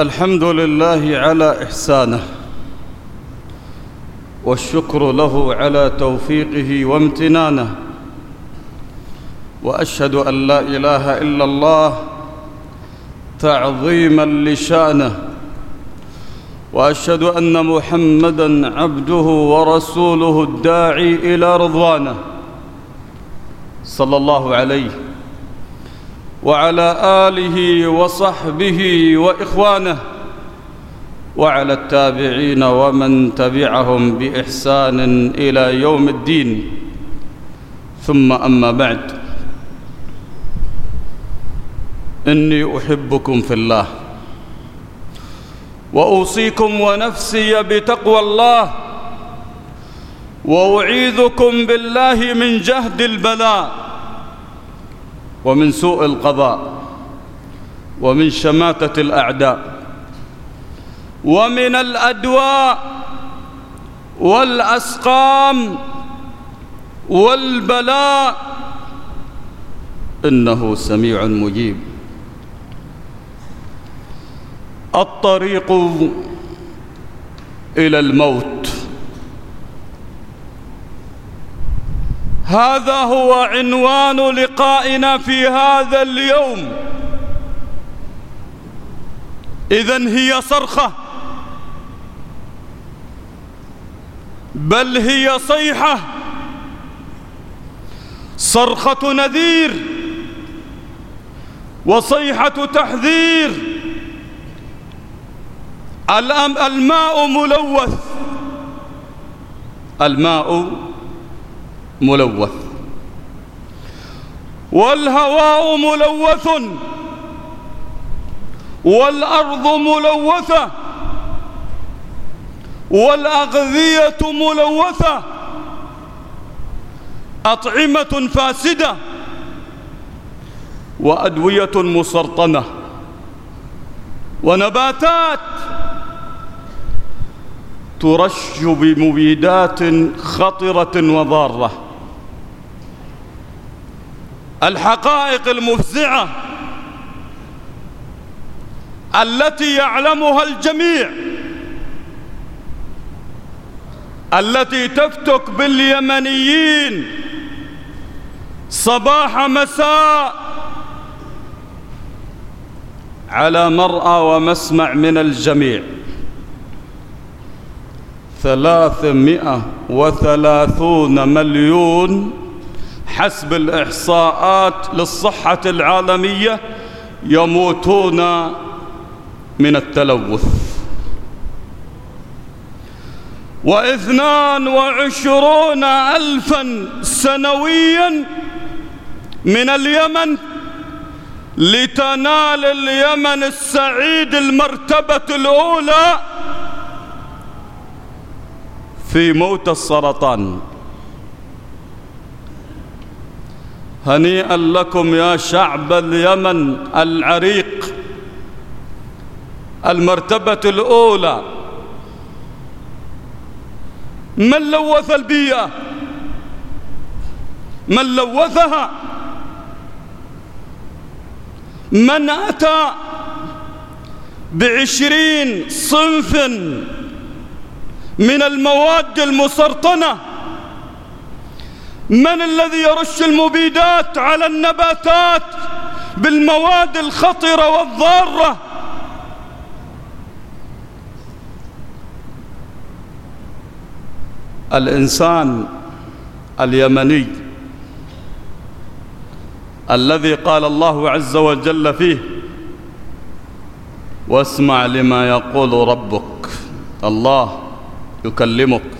الحمد لله على إحسانه والشكر له على توفيقه وامتنانه وأشهد أن لا إله إلا الله تعظيما لشأنه وأشهد أن محمدًا عبده ورسوله الداعي إلى رضوانه صلى الله عليه وعلى آله وصحبه وإخوانه وعلى التابعين ومن تبعهم بإحسان إلى يوم الدين. ثم أما بعد. إني أحبكم في الله وأوصيكم ونفسي بتقوى الله وأعيذكم بالله من جهد البلاء. ومن سوء القضاء ومن شماتة الأعداء ومن الأدواء والأسقام والبلاء إنه سميع مجيب. الطريق إلى الموت. هذا هو عنوان لقائنا في هذا اليوم. إذن هي صرخة. بل هي صيحة. صرخة نذير. وصيحة تحذير. الماء ملوث. الماء ملوث. والهواء ملوث. والأرض ملوثة. والأغذية ملوثة. أطعمة فاسدة. وأدوية مسرطنة. ونباتات. ترش بمبيدات خطرة وضارة. الحقائق المفزعة التي يعلمها الجميع التي تفتك باليمنيين صباح مساء على مرأى ومسمع من الجميع. ثلاثمائة وثلاثون مليون حسب الإحصاءات للصحة العالمية يموتون من التلوث. واثنان وعشرون ألفا سنويا من اليمن لتنال اليمن السعيد المرتبة الأولى في موت السرطان. هنيئا لكم يا شعب اليمن العريق المرتبة الأولى. من لوث البيئة؟ من لوثها؟ من أتى بعشرين صنف من المواد المسرطنة؟ من الذي يرش المبيدات على النباتات بالمواد الخطرة والضارة؟ الإنسان اليمني الذي قال الله عز وجل فيه واسمع لما يقول ربك. الله يكلمك.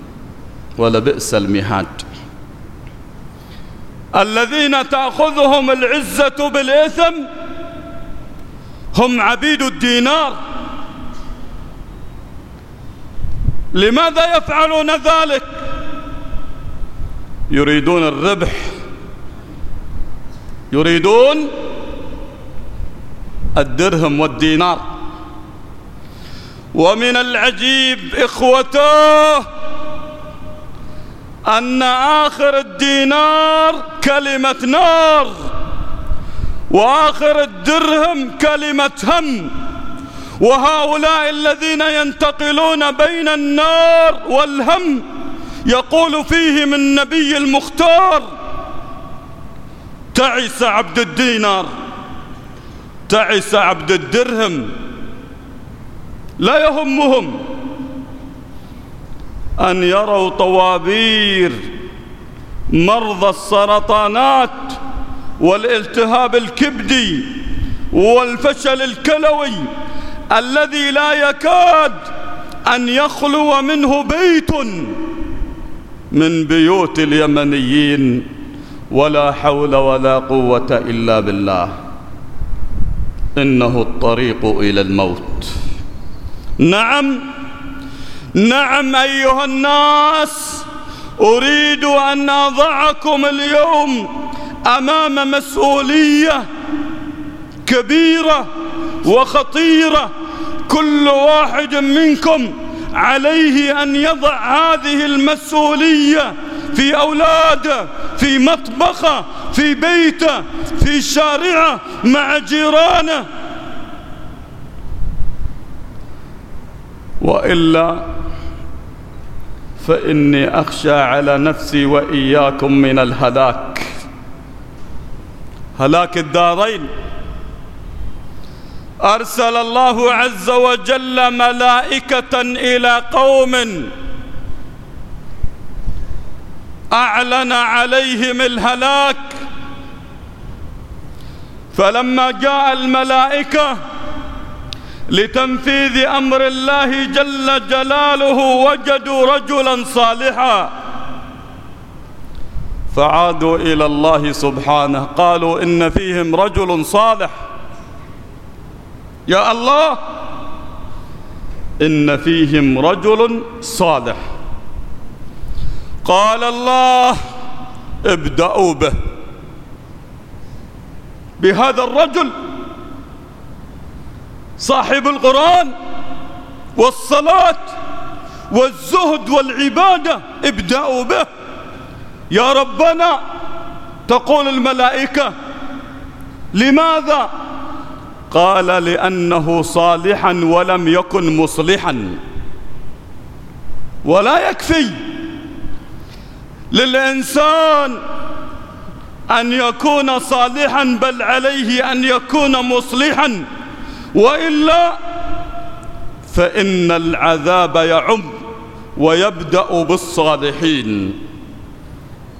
ولبئس المهاد. الذين تأخذهم العزة بالإثم هم عبيد الدينار. لماذا يفعلون ذلك؟ يريدون الربح. يريدون الدرهم والدينار. ومن العجيب إخوته أن آخر الدينار كلمة نار وآخر الدرهم كلمة هم. وهؤلاء الذين ينتقلون بين النار والهم يقول فيهم النبي المختار تعس عبد الدينار تعس عبد الدرهم لا يهمهم. أن يروا طوابير مرضى السرطانات والالتهاب الكبدي والفشل الكلوي الذي لا يكاد أن يخلو منه بيت من بيوت اليمنيين ولا حول ولا قوة إلا بالله. إنه الطريق إلى الموت. نعم نعم أيها الناس أريد أن أضعكم اليوم أمام مسؤولية كبيرة وخطيرة كل واحد منكم عليه أن يضع هذه المسؤولية في أولاده في مطبخه في بيته في شارعه مع جيرانه. وإلا فإني أخشى على نفسي وإياكم من الهلاك. هلاك الدارين. أرسل الله عز وجل ملائكة إلى قوم أعلن عليهم الهلاك. فلما جاء الملائكة لتنفيذ أمر الله جل جلاله وجدوا رجلا صالحا. فعادوا إلى الله سبحانه. قالوا إن فيهم رجل صالح. يا الله إن فيهم رجل صالح. قال الله ابدأوا به. بهذا الرجل صاحب القرآن والصلاة والزهد والعبادة ابدأوا به. يا ربنا تقول الملائكة لماذا؟ قال لأنه صالحا ولم يكن مصلحا. ولا يكفي للإنسان أن يكون صالحا بل عليه أن يكون مصلحا. وإلا فإن العذاب يعم ويبدأ بالصالحين.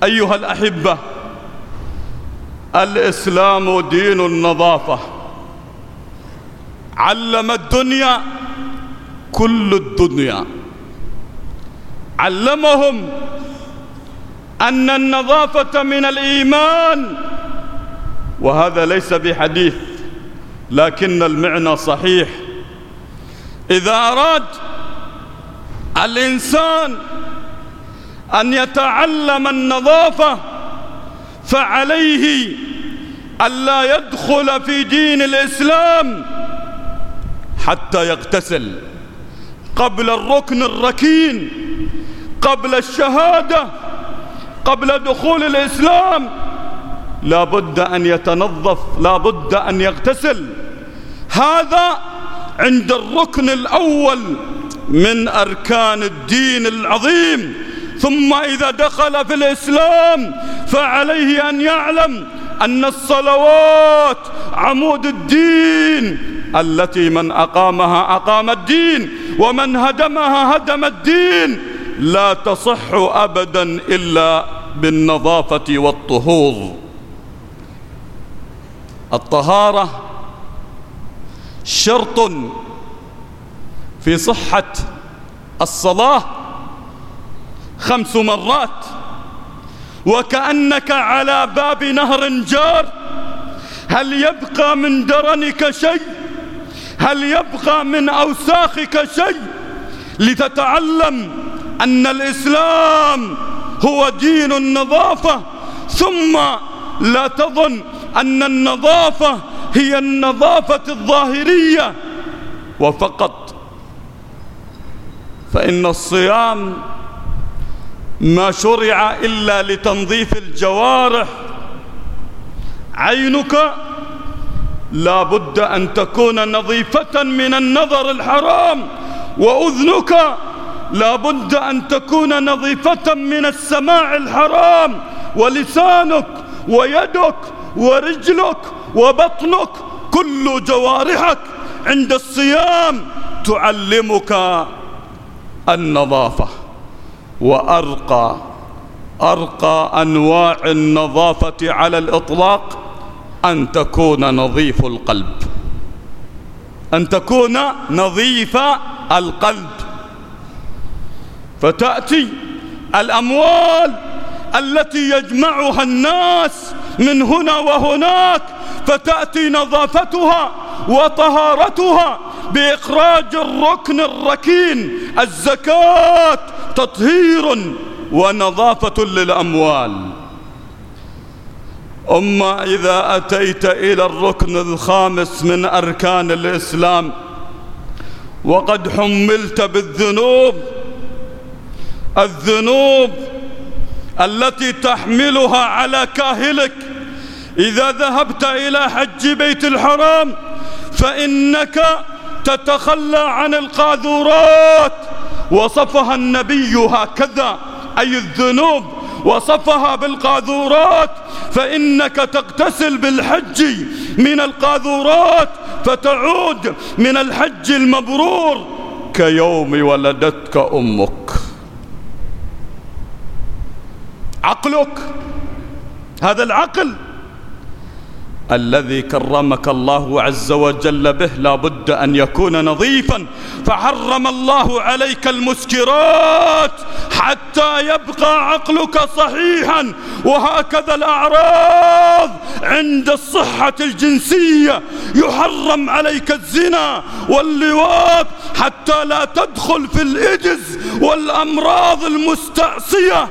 أيها الأحبة الإسلام دين النظافة. علم الدنيا كل الدنيا. علمهم أن النظافة من الإيمان وهذا ليس بحديث. لكن المعنى صحيح. إذا أراد الإنسان أن يتعلم النظافة فعليه ألا يدخل في دين الإسلام حتى يغتسل. قبل الركن الركين قبل الشهادة قبل دخول الإسلام لا بد أن يتنظف لا بد أن يغتسل. هذا عند الركن الأول من أركان الدين العظيم. ثم إذا دخل في الإسلام فعليه أن يعلم أن الصلوات عمود الدين التي من أقامها أقام الدين ومن هدمها هدم الدين. لا تصح أبدا إلا بالنظافة والطهور. الطهارة شرط في صحة الصلاة خمس مرات وكأنك على باب نهر جار هل يبقى من درنك شيء؟ هل يبقى من أوساخك شيء؟ لتتعلم أن الإسلام هو دين النظافة ثم لا تظن أن النظافة هي النظافة الظاهرية. وفقط فإن الصيام ما شرع إلا لتنظيف الجوارح. عينك لا بد أن تكون نظيفة من النظر الحرام. وأذنك لا بد أن تكون نظيفة من السماع الحرام. ولسانك ويدك ورجلك وبطنك كل جوارحك عند الصيام تعلمك النظافة وأرقى أرقى أنواع النظافة على الإطلاق أن تكون نظيف القلب. أن تكون نظيف القلب. فتأتي الأموال التي يجمعها الناس من هنا وهناك فتأتي نظافتها وطهارتها بإخراج الركن الركين الزكاة تطهير ونظافة للأموال. أما إذا أتيت إلى الركن الخامس من أركان الإسلام وقد حملت بالذنوب الذنوب التي تحملها على كاهلك. إذا ذهبت إلى حج بيت الحرام فإنك تتخلى عن القاذورات. وصفها النبي هكذا أي الذنوب. وصفها بالقاذورات فإنك تغتسل بالحج من القاذورات فتعود من الحج المبرور. كيوم ولدتك أمك. عقلك. هذا العقل الذي كرمك الله عز وجل به لا بد أن يكون نظيفا. فحرم الله عليك المسكرات حتى يبقى عقلك صحيحا. وهكذا الأعراض عند الصحة الجنسية. يحرم عليك الزنا واللواط حتى لا تدخل في الإجز والأمراض المستعصية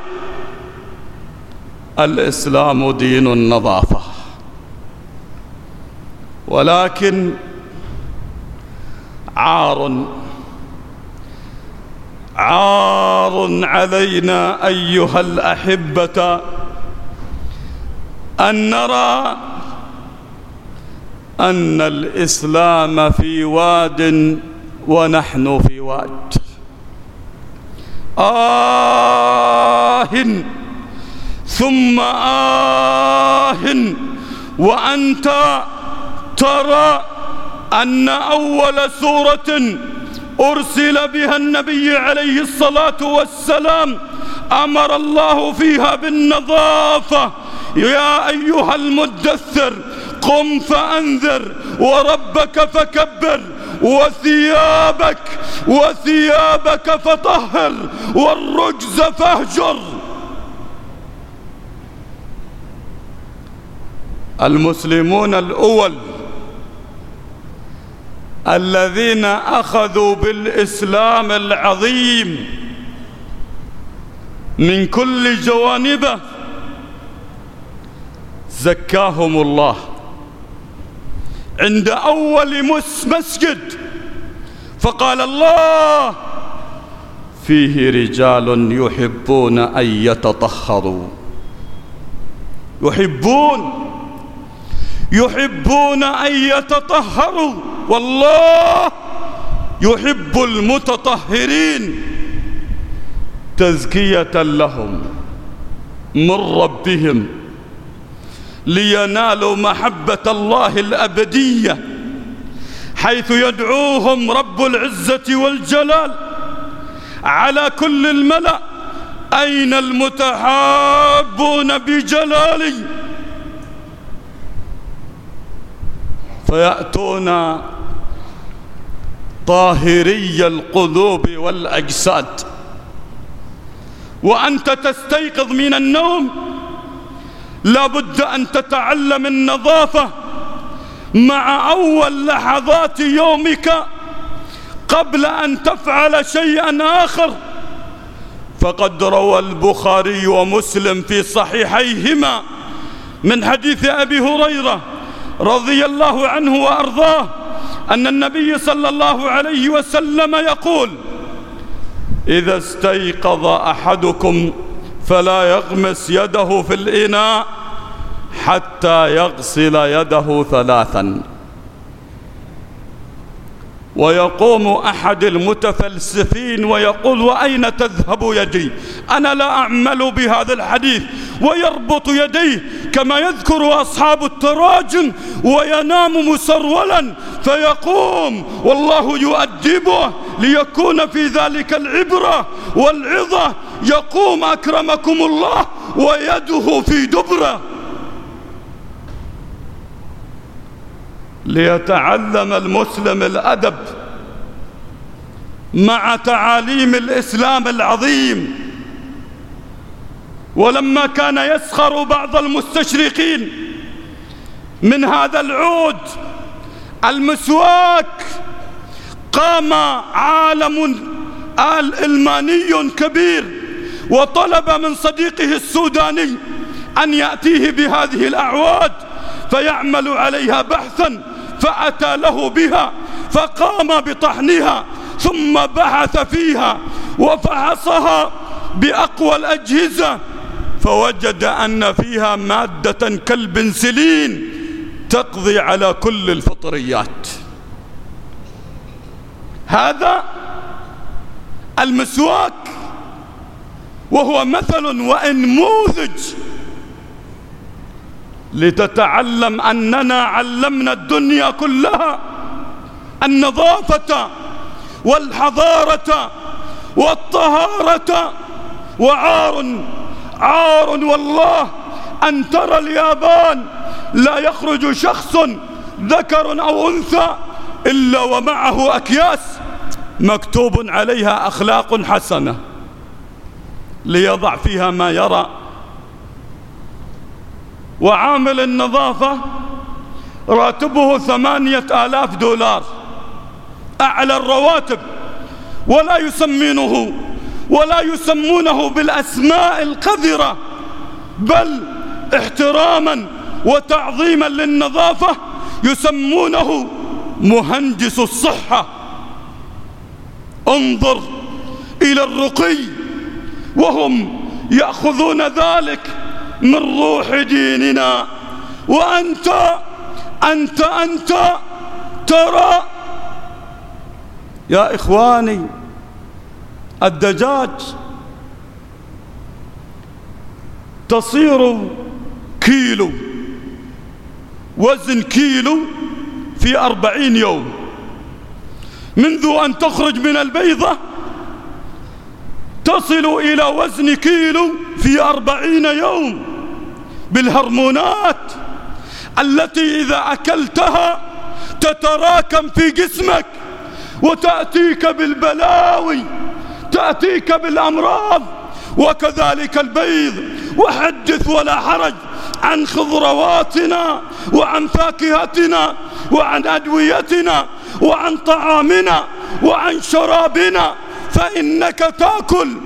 الإسلام دين النظافة. ولكن عار عار علينا أيها الأحبة أن نرى أن الإسلام في واد ونحن في واد. آه ثم آه وأنت ترى أن أول سورة أرسل بها النبي عليه الصلاة والسلام أمر الله فيها بالنظافة. يا أيها المدثر قم فأنذر وربك فكبر وثيابك وثيابك فطهر والرجز فاهجر. المسلمون الأول الذين أخذوا بالإسلام العظيم من كل جوانبه زكاهم الله. عند أول مسجد فقال الله فيه رجال يحبون أن يتطهروا. يحبون يحبون أن يتطهروا. والله يحب المتطهرين. تزكية لهم من ربهم. لينالوا محبة الله الأبدية. حيث يدعوهم رب العزة والجلال. على كل الملأ. أين المتحابون بجلالي؟ فيأتون طاهري القلوب والأجساد. وأنت تستيقظ من النوم لابد أن تتعلم النظافة مع أول لحظات يومك قبل أن تفعل شيئا آخر. فقد روى البخاري ومسلم في صحيحيهما من حديث أبي هريرة رضي الله عنه وأرضاه أن النبي صلى الله عليه وسلم يقول إذا استيقظ أحدكم فلا يغمس يده في الإناء حتى يغسل يده ثلاثا. ويقوم أحد المتفلسفين ويقول وأين تذهب يدي أنا لا أعمل بهذا الحديث. ويربط يديه كما يذكر أصحاب التراجم وينام مسرولا فيقوم. والله يؤدبه ليكون في ذلك العبرة والعظة. يقوم أكرمكم الله ويده في دبرة. ليتعلم المسلم الأدب مع تعاليم الإسلام العظيم. ولما كان يسخر بعض المستشرقين من هذا العود المسواك قام عالم ألماني كبير وطلب من صديقه السوداني أن يأتيه بهذه الأعواد فيعمل عليها بحثا فأتى له بها فقام بطحنها ثم بحث فيها وفحصها بأقوى الأجهزة فوجد أن فيها مادة كالبنسلين تقضي على كل الفطريات. هذا المسواك وهو مثل وانموذج لتتعلم أننا علمنا الدنيا كلها النظافة والحضارة والطهارة وعار عار والله أن ترى اليابان لا يخرج شخص ذكر أو أنثى إلا ومعه أكياس مكتوب عليها أخلاق حسنة ليضع فيها ما يرى. وعامل النظافة راتبه ثمانية آلاف دولار. أعلى الرواتب ولا يسمينه ولا يسمونه بالأسماء القذرة بل احتراما وتعظيما للنظافة يسمونه مهندس الصحة. انظر إلى الرقي وهم يأخذون ذلك من روح ديننا. وأنت أنت أنت ترى يا إخواني الدجاج تصير كيلو وزن كيلو في أربعين يوم. منذ أن تخرج من البيضة تصل إلى وزن كيلو في أربعين يوم. بالهرمونات التي إذا أكلتها تتراكم في جسمك وتأتيك بالبلاوي. تأتيك بالأمراض وكذلك البيض وحدث ولا حرج عن خضرواتنا وعن فاكهتنا وعن أدويتنا وعن طعامنا وعن شرابنا فإنك تأكل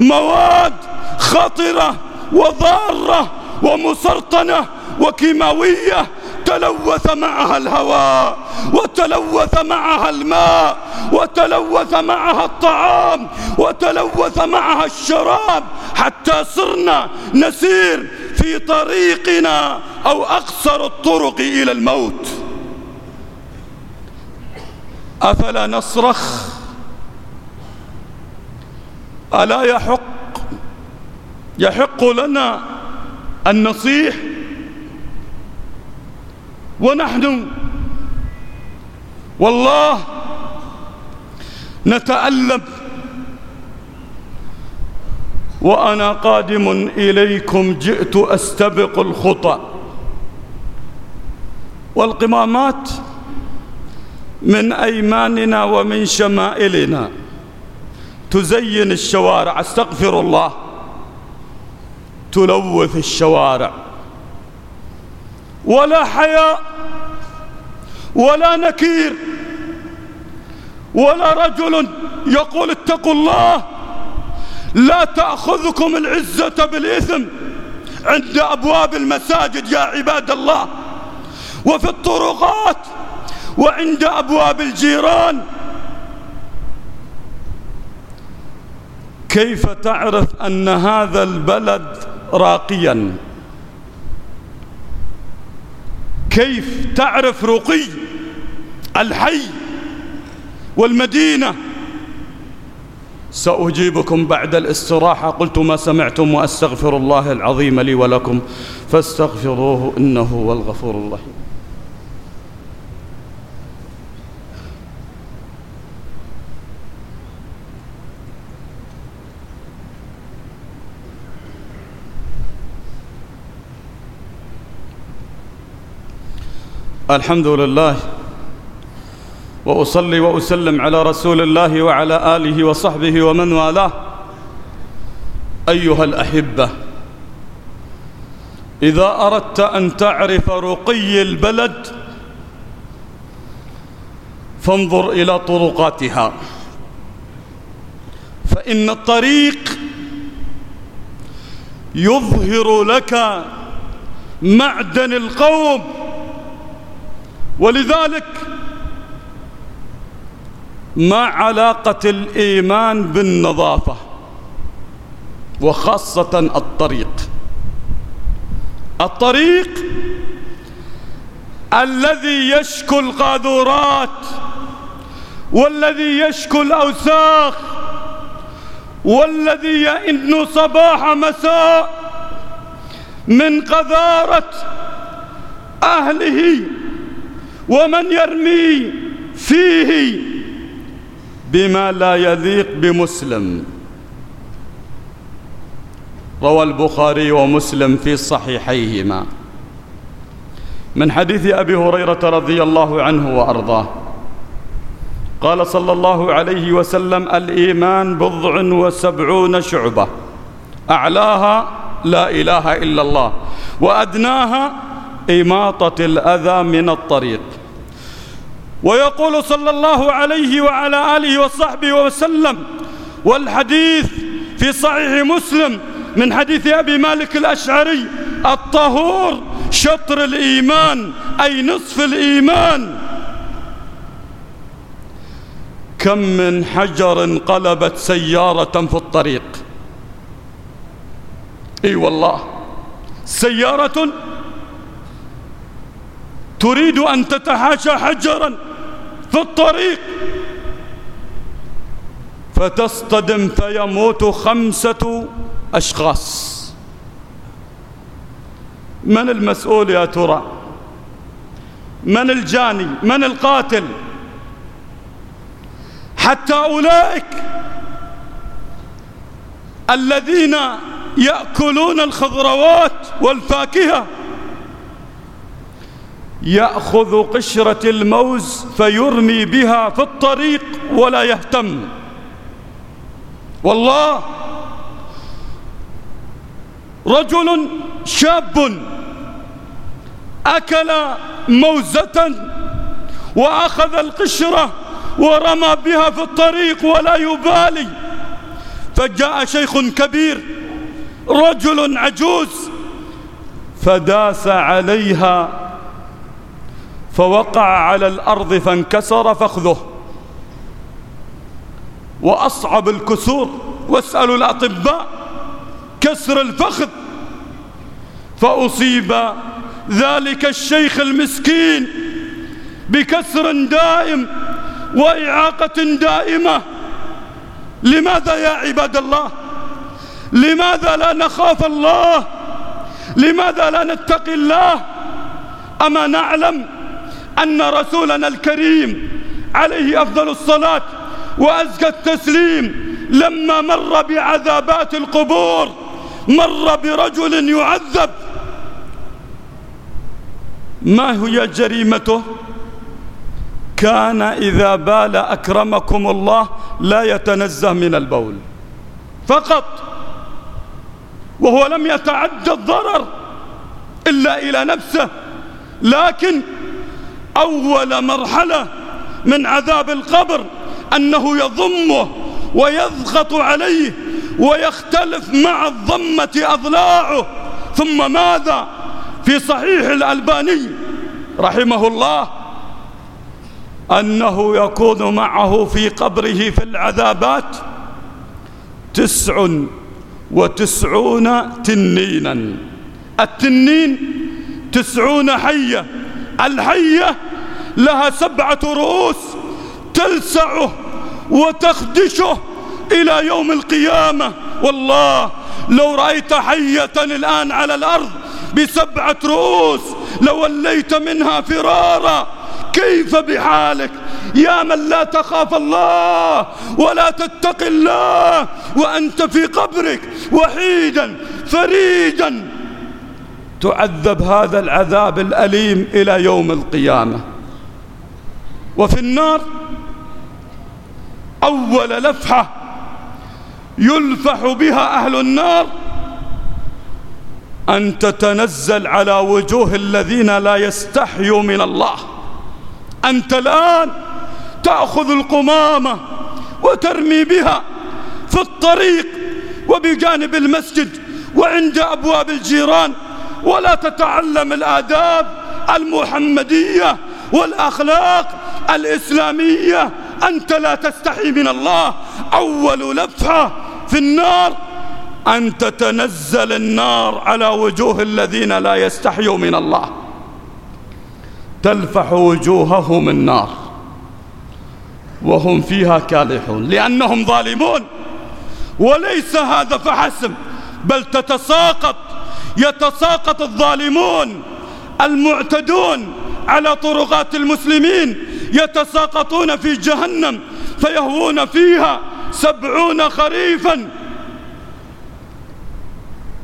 مواد خطرة وضارة ومسرطنة وكيماوية تلوث معها الهواء وتلوث معها الماء وتلوث معها الطعام وتلوث معها الشراب حتى صرنا نسير في طريقنا أو أقصر الطرق إلى الموت. أفلا نصرخ؟ ألا يحق؟ يحق لنا أن نصيح ونحن والله نتألم وأنا قادم إليكم جئت أستبق الخطأ والقمامات من أيماننا ومن شمائلنا تزين الشوارع أستغفر الله تلوث الشوارع. ولا حياء ولا نكير ولا رجل يقول اتقوا الله لا تأخذكم العزة بالإثم عند أبواب المساجد يا عباد الله. وفي الطرقات وعند أبواب الجيران. كيف تعرف أن هذا البلد راقيا؟ كيف تعرف رقي الحي والمدينة؟ سأجيبكم بعد الاستراحة. قلت ما سمعتم وأستغفر الله العظيم لي ولكم فاستغفروه إنه هو الغفور الرحيم. الحمد لله وأصلي وأسلم على رسول الله وعلى آله وصحبه ومن والاه. أيها الأحبة إذا أردت أن تعرف رقي البلد فانظر إلى طرقاتها. فإن الطريق يظهر لك معدن القوم ولذلك ما علاقة الإيمان بالنظافة وخاصة الطريق. الطريق الذي يشكو القاذورات والذي يشكو الأوساخ والذي يئن صباح مساء من قذارة أهله ومن يرمي فيه بما لا يليق بمسلم. روى البخاري ومسلم في صحيحيهما. من حديث أبي هريرة رضي الله عنه وأرضاه. قال صلى الله عليه وسلم الإيمان بضع وسبعون شعبة. أعلاها لا إله إلا الله. وأدناها إماطة الأذى من الطريق. ويقول صلى الله عليه وعلى آله وصحبه وسلم والحديث في صحيح مسلم من حديث أبي مالك الأشعري الطهور شطر الإيمان أي نصف الإيمان. كم من حجر قلبت سيارة في الطريق؟ إي والله سيارة تريد أن تتحاشى حجرا في الطريق. فتصطدم فيموت خمسة أشخاص. من المسؤول يا ترى؟ من الجاني؟ من القاتل؟ حتى أولئك الذين يأكلون الخضروات والفاكهة يأخذ قشرة الموز فيرمي بها في الطريق ولا يهتم. والله رجل شاب أكل موزة وأخذ القشرة ورمى بها في الطريق ولا يبالي. فجاء شيخ كبير رجل عجوز فداس عليها فوقع على الأرض فانكسر فخذه. وأصعب الكسور واسألوا الأطباء كسر الفخذ. فأصيب ذلك الشيخ المسكين بكسر دائم وإعاقة دائمة. لماذا يا عباد الله؟ لماذا لا نخاف الله؟ لماذا لا نتقي الله؟ أما نعلم أن رسولنا الكريم عليه أفضل الصلاة وأزكى التسليم لما مر بعذابات القبور مر برجل يعذب. ما هي جريمته؟ كان إذا بال أكرمكم الله لا يتنزه من البول. فقط. وهو لم يتعدى الضرر إلا إلى نفسه. لكن أول مرحلة من عذاب القبر أنه يضمه ويضغط عليه ويختلف مع الضمة أضلاعه. ثم ماذا؟ في صحيح الألباني رحمه الله أنه يكون معه في قبره في العذابات تسع وتسعون تنينا. التنين تسعون حية الحية لها سبعة رؤوس تلسعه وتخدشه إلى يوم القيامة. والله لو رأيت حية الآن على الأرض بسبعة رؤوس لوليت منها فرارا. كيف بحالك؟ يا من لا تخاف الله ولا تتقي الله وأنت في قبرك وحيدا فريدا. تعذب هذا العذاب الأليم إلى يوم القيامة. وفي النار أول لفحة يلفح بها أهل النار أن تتنزل على وجوه الذين لا يستحيوا من الله. أنت الآن تأخذ القمامة وترمي بها في الطريق وبجانب المسجد وعند أبواب الجيران ولا تتعلم الآداب المحمدية والأخلاق الإسلامية أنت لا تستحي من الله. أول لفحة في النار أن تتنزل النار على وجوه الذين لا يستحيوا من الله. تلفح وجوههم النار وهم فيها كالحون لأنهم ظالمون. وليس هذا فحسب بل تتساقط يتساقط الظالمون المعتدون على طرقات المسلمين. يتساقطون في جهنم فيهوون فيها سبعون خريفا.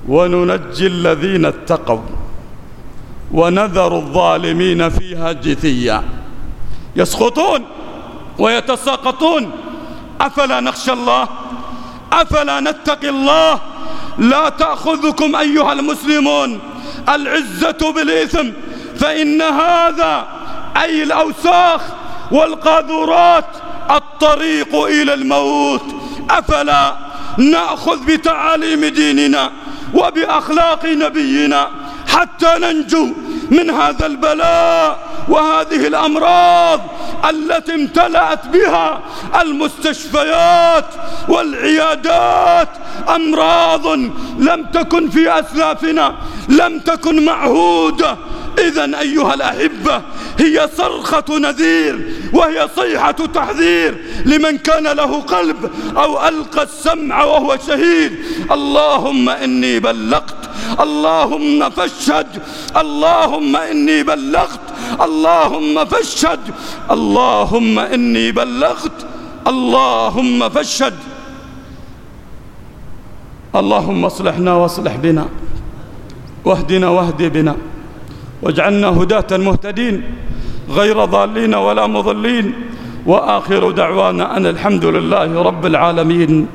وننجي الذين اتقوا ونذر الظالمين فيها جثيا. يسقطون ويتساقطون. أفلا نخشى الله؟ أفلا نتقي الله؟ لا تأخذكم أيها المسلمون العزة بالإثم فإن هذا أي الأوساخ والقاذورات الطريق إلى الموت. أفلا نأخذ بتعاليم ديننا وبأخلاق نبينا حتى ننجو من هذا البلاء وهذه الأمراض التي امتلأت بها المستشفيات والعيادات. أمراض لم تكن في أسلافنا لم تكن معهودة إذا أيها الأحبة هي صرخة نذير وهي صيحة تحذير لمن كان له قلب أو ألقى السمع وهو شهيد. اللهم إني بلغت اللهم فاشهد اللهم إني بلغت اللهم فاشهد اللهم إني بلغت اللهم فاشهد. اللهم اصلحنا واصلح بنا واهدنا واهد بنا. واجعلنا هداة مهتدين غير ضالين ولا مضلين وآخر دعوانا أن الحمد لله رب العالمين.